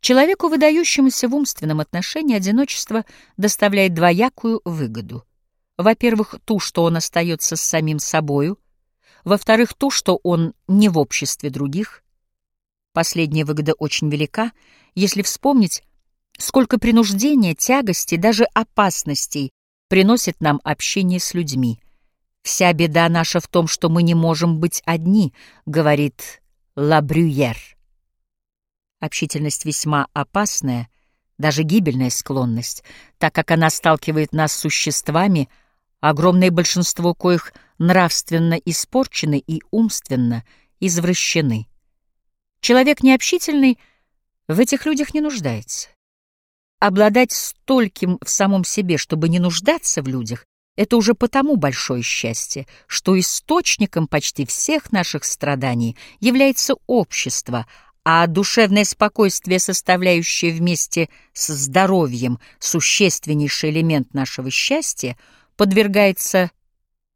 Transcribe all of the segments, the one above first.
Человеку, выдающемуся в умственном отношении, одиночество доставляет двоякую выгоду. Во-первых, ту, что он остается с самим собою, во-вторых, ту, что он не в обществе других. Последняя выгода очень велика, если вспомнить, сколько принуждения, тягости, даже опасностей приносит нам общение с людьми. «Вся беда наша в том, что мы не можем быть одни», — говорит Ла Брюер. Общительность весьма опасная, даже гибельная склонность, так как она сталкивает нас с существами, огромное большинство коих нравственно испорчены и умственно извращены. Человек необщительный в этих людях не нуждается. Обладать стольким в самом себе, чтобы не нуждаться в людях, это уже потому большое счастье, что источником почти всех наших страданий является общество, а душевное спокойствие, составляющее вместе с здоровьем существеннейший элемент нашего счастья, подвергается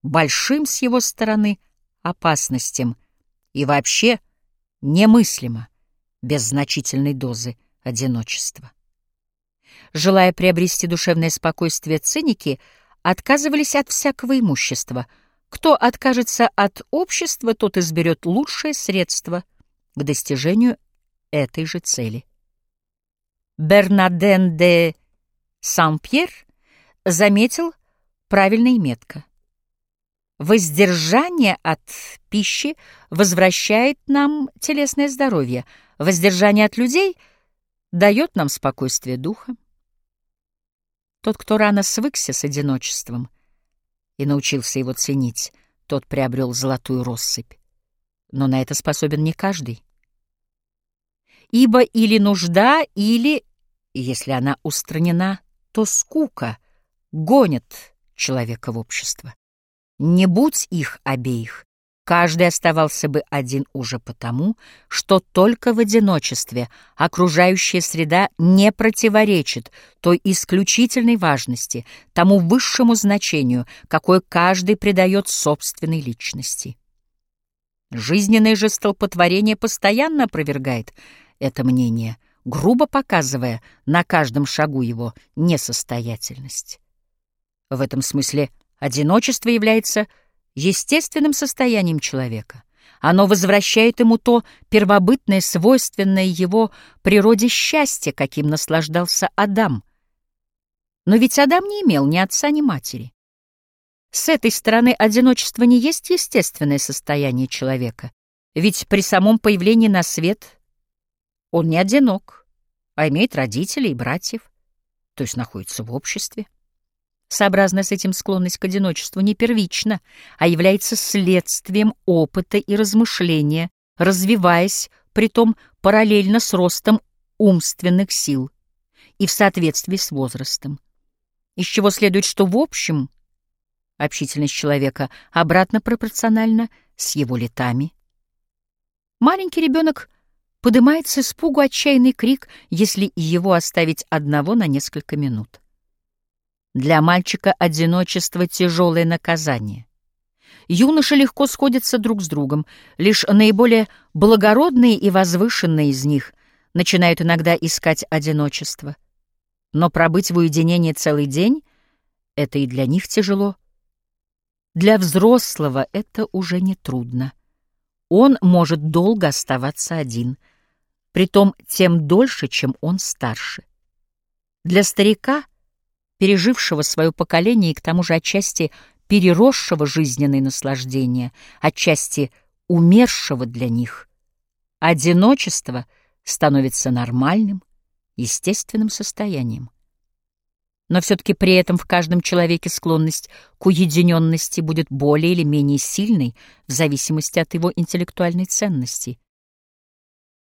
большим с его стороны опасностям и вообще немыслимо без значительной дозы одиночества. Желая приобрести душевное спокойствие, циники отказывались от всякого имущества. Кто откажется от общества, тот изберет лучшее средство — к достижению этой же цели. Бернаден де Сан-Пьер заметил правильно и метко. Воздержание от пищи возвращает нам телесное здоровье, воздержание от людей дает нам спокойствие духа. Тот, кто рано свыкся с одиночеством и научился его ценить, тот приобрел золотую россыпь но на это способен не каждый. Ибо или нужда, или, если она устранена, то скука гонит человека в общество. Не будь их обеих, каждый оставался бы один уже потому, что только в одиночестве окружающая среда не противоречит той исключительной важности, тому высшему значению, какое каждый придает собственной личности. Жизненное же столпотворение постоянно опровергает это мнение, грубо показывая на каждом шагу его несостоятельность. В этом смысле одиночество является естественным состоянием человека. Оно возвращает ему то первобытное, свойственное его природе счастье, каким наслаждался Адам. Но ведь Адам не имел ни отца, ни матери. С этой стороны одиночество не есть естественное состояние человека, ведь при самом появлении на свет он не одинок, а имеет родителей и братьев, то есть находится в обществе. Сообразно с этим склонность к одиночеству не первична, а является следствием опыта и размышления, развиваясь, притом параллельно с ростом умственных сил и в соответствии с возрастом. Из чего следует, что в общем – Общительность человека обратно пропорциональна с его летами. Маленький ребенок поднимает с испугу отчаянный крик, если его оставить одного на несколько минут. Для мальчика одиночество — тяжелое наказание. Юноши легко сходятся друг с другом, лишь наиболее благородные и возвышенные из них начинают иногда искать одиночество. Но пробыть в уединении целый день — это и для них тяжело — для взрослого это уже не трудно. Он может долго оставаться один, притом тем дольше, чем он старше. Для старика, пережившего свое поколение и к тому же отчасти переросшего жизненные наслаждения, отчасти умершего для них, одиночество становится нормальным, естественным состоянием. Но все-таки при этом в каждом человеке склонность к уединенности будет более или менее сильной в зависимости от его интеллектуальной ценности.